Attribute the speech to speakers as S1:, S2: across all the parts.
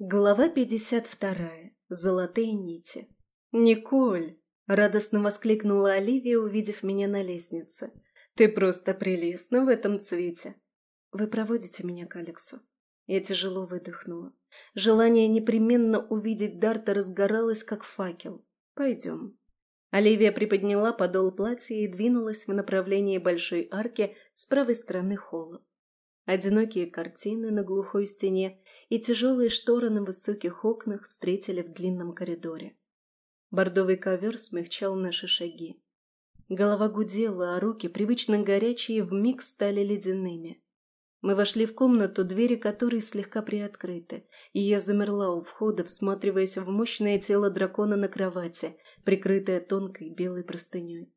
S1: Глава 52. Золотые нити. «Николь!» – радостно воскликнула Оливия, увидев меня на лестнице. «Ты просто прелестна в этом цвете!» «Вы проводите меня к Алексу?» Я тяжело выдохнула. Желание непременно увидеть Дарта разгоралось, как факел. «Пойдем». Оливия приподняла подол платья и двинулась в направлении большой арки с правой стороны холла. Одинокие картины на глухой стене и тяжелые шторы на высоких окнах встретили в длинном коридоре. Бордовый ковер смягчал наши шаги. Голова гудела, а руки, привычно горячие, вмиг стали ледяными. Мы вошли в комнату, двери которой слегка приоткрыты, и я замерла у входа, всматриваясь в мощное тело дракона на кровати, прикрытое тонкой белой простыней.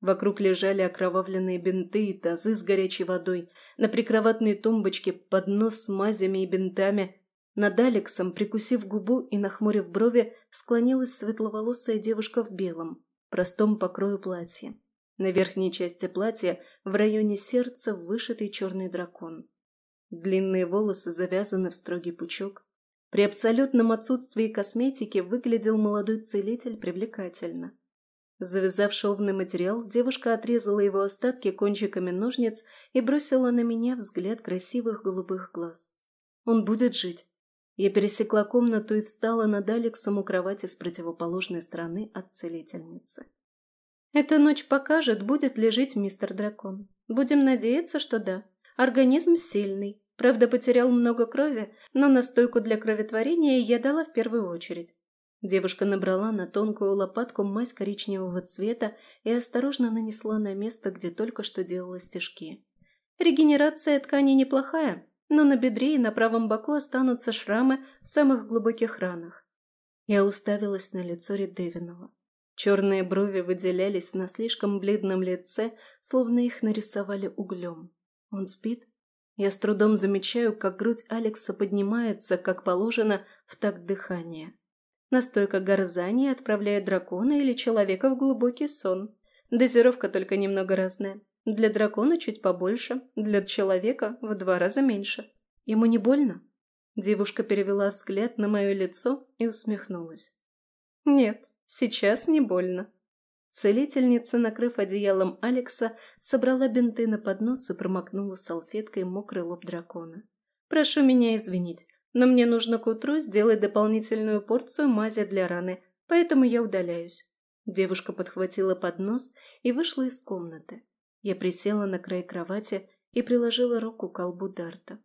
S1: Вокруг лежали окровавленные бинты и тазы с горячей водой, на прикроватной тумбочке поднос с мазями и бинтами. Над Алексом, прикусив губу и нахмурив брови, склонилась светловолосая девушка в белом, простом покрою платья. На верхней части платья, в районе сердца, вышитый черный дракон. Длинные волосы завязаны в строгий пучок. При абсолютном отсутствии косметики выглядел молодой целитель привлекательно. Завязав шовный материал, девушка отрезала его остатки кончиками ножниц и бросила на меня взгляд красивых голубых глаз. «Он будет жить». Я пересекла комнату и встала над Алексом у кровати с противоположной стороны от целительницы. «Эта ночь покажет, будет ли жить мистер Дракон. Будем надеяться, что да. Организм сильный. Правда, потерял много крови, но настойку для кроветворения я дала в первую очередь. Девушка набрала на тонкую лопатку мазь коричневого цвета и осторожно нанесла на место, где только что делала стежки. Регенерация ткани неплохая, но на бедре и на правом боку останутся шрамы в самых глубоких ранах. Я уставилась на лицо Редевинова. Черные брови выделялись на слишком бледном лице, словно их нарисовали углем. Он спит? Я с трудом замечаю, как грудь Алекса поднимается, как положено, в такт дыхания. Настойка горзания отправляет дракона или человека в глубокий сон. Дозировка только немного разная. Для дракона чуть побольше, для человека в два раза меньше. Ему не больно? Девушка перевела взгляд на мое лицо и усмехнулась. Нет, сейчас не больно. Целительница, накрыв одеялом Алекса, собрала бинты на поднос и промокнула салфеткой мокрый лоб дракона. «Прошу меня извинить, но мне нужно к утру сделать дополнительную порцию мази для раны, поэтому я удаляюсь». Девушка подхватила поднос и вышла из комнаты. Я присела на край кровати и приложила руку к колбу Дарта.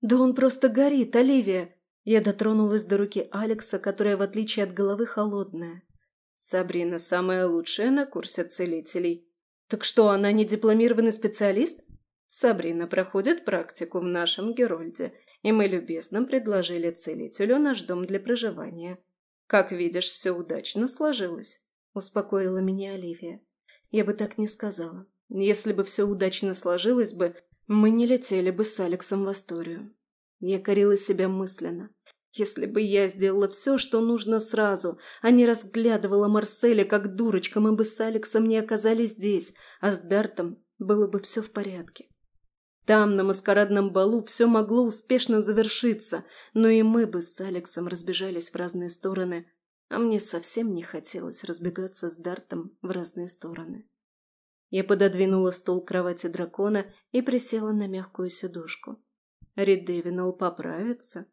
S1: «Да он просто горит, Оливия!» Я дотронулась до руки Алекса, которая, в отличие от головы, холодная. «Сабрина самая лучшая на курсе целителей». «Так что, она не дипломированный специалист?» «Сабрина проходит практику в нашем Герольде и мы любезно предложили целителю наш дом для проживания. Как видишь, все удачно сложилось», — успокоила меня Оливия. «Я бы так не сказала. Если бы все удачно сложилось бы, мы не летели бы с Алексом в Асторию. Я корила себя мысленно. Если бы я сделала все, что нужно сразу, а не разглядывала Марселя как дурочка, мы бы с Алексом не оказались здесь, а с Дартом было бы все в порядке. Там, на маскарадном балу, все могло успешно завершиться, но и мы бы с Алексом разбежались в разные стороны, а мне совсем не хотелось разбегаться с Дартом в разные стороны. Я пододвинула стол к кровати дракона и присела на мягкую сидушку. Ридевинал поправится.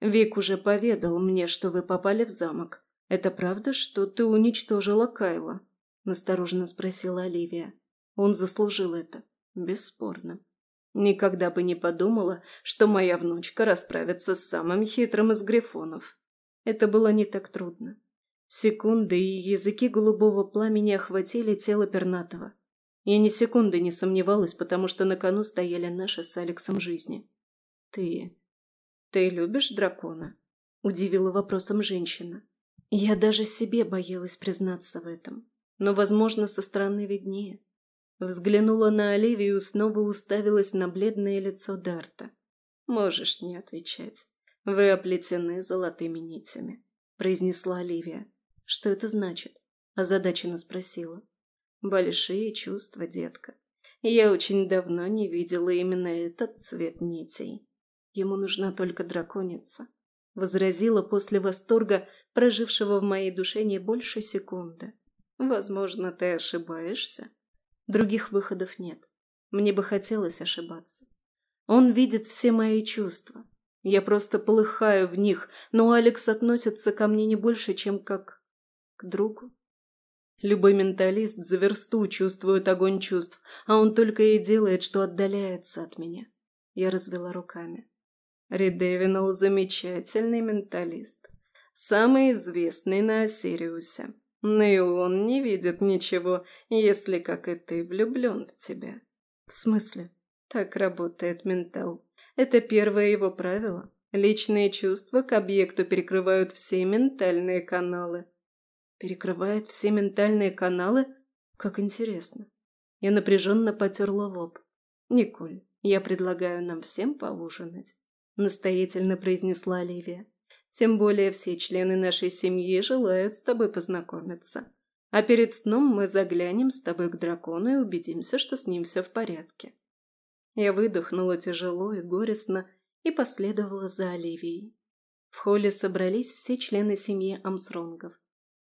S1: Вик уже поведал мне, что вы попали в замок. Это правда, что ты уничтожила Кайла? Настороженно спросила Оливия. Он заслужил это. Бесспорно. Никогда бы не подумала, что моя внучка расправится с самым хитрым из грифонов. Это было не так трудно. Секунды и языки голубого пламени охватили тело пернатого. Я ни секунды не сомневалась, потому что на кону стояли наши с Алексом жизни. «Ты... ты любишь дракона?» – удивила вопросом женщина. Я даже себе боялась признаться в этом. Но, возможно, со стороны виднее. Взглянула на Оливию, снова уставилась на бледное лицо Дарта. «Можешь не отвечать. Вы оплетены золотыми нитями», – произнесла Оливия. «Что это значит?» – озадаченно спросила. «Большие чувства, детка. Я очень давно не видела именно этот цвет нитей. Ему нужна только драконица. — возразила после восторга, прожившего в моей душе не больше секунды. «Возможно, ты ошибаешься. Других выходов нет. Мне бы хотелось ошибаться. Он видит все мои чувства. Я просто полыхаю в них, но Алекс относится ко мне не больше, чем как к другу. Любой менталист за версту чувствует огонь чувств, а он только и делает, что отдаляется от меня. Я развела руками. Ридевинал – замечательный менталист. Самый известный на Осириусе. Но и он не видит ничего, если, как и ты, влюблен в тебя. В смысле? Так работает ментал. Это первое его правило. Личные чувства к объекту перекрывают все ментальные каналы. Перекрывает все ментальные каналы? Как интересно. Я напряженно потерла лоб. «Николь, я предлагаю нам всем поужинать», — настоятельно произнесла Оливия. «Тем более все члены нашей семьи желают с тобой познакомиться. А перед сном мы заглянем с тобой к дракону и убедимся, что с ним все в порядке». Я выдохнула тяжело и горестно и последовала за Оливией. В холле собрались все члены семьи Амсронгов.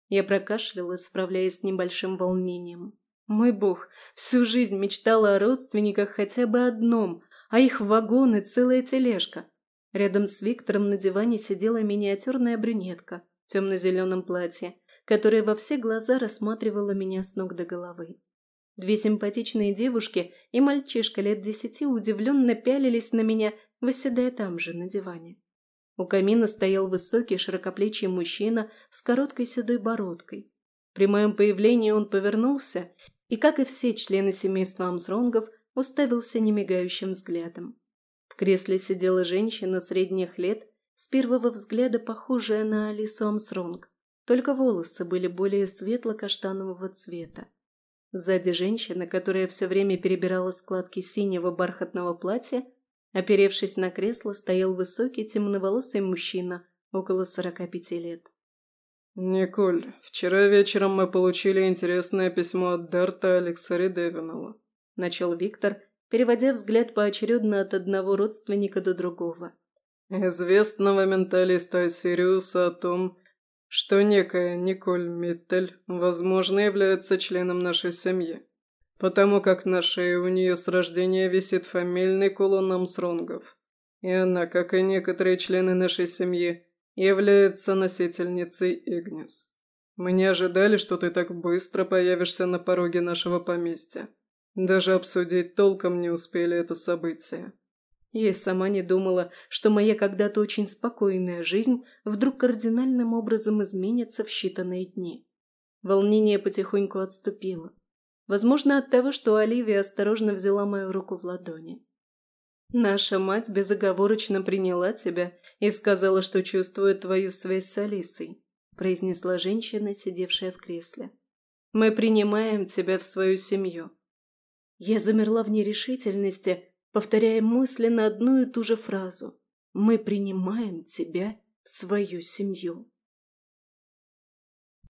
S1: Я прокашлялась, справляясь с небольшим волнением. Мой бог, всю жизнь мечтала о родственниках хотя бы одном, а их вагон и целая тележка. Рядом с Виктором на диване сидела миниатюрная брюнетка в темно-зеленом платье, которая во все глаза рассматривала меня с ног до головы. Две симпатичные девушки и мальчишка лет десяти удивленно пялились на меня, восседая там же, на диване. У камина стоял высокий широкоплечий мужчина с короткой седой бородкой. При моем появлении он повернулся и, как и все члены семейства Амсронгов, уставился немигающим взглядом. Кресле сидела женщина средних лет, с первого взгляда похожая на Алису Амсронг, только волосы были более светло-каштанового цвета. Сзади женщина, которая все время перебирала складки синего бархатного платья, оперевшись на кресло, стоял высокий темноволосый мужчина около сорока пяти лет.
S2: «Николь, вчера вечером мы получили интересное письмо от Дарта Алекса Редевинова», – начал Виктор, переводя взгляд поочередно от одного родственника до другого. «Известного менталиста Сириуса о том, что некая Николь Миттель, возможно, является членом нашей семьи, потому как на шее у нее с рождения висит фамильный кулон Амсронгов, и она, как и некоторые члены нашей семьи, является носительницей Игнис. Мы не ожидали, что ты так быстро появишься на пороге нашего поместья. Даже обсудить толком не успели это событие.
S1: Я сама не думала, что моя когда-то очень спокойная жизнь вдруг кардинальным образом изменится в считанные дни. Волнение потихоньку отступило. Возможно, от того, что Оливия осторожно взяла мою руку в ладони. «Наша мать безоговорочно приняла тебя и сказала, что чувствует твою связь с Алисой», произнесла женщина, сидевшая в кресле. «Мы принимаем тебя в свою семью». Я замерла в нерешительности, повторяя мысленно одну и ту же фразу «Мы принимаем тебя в свою семью».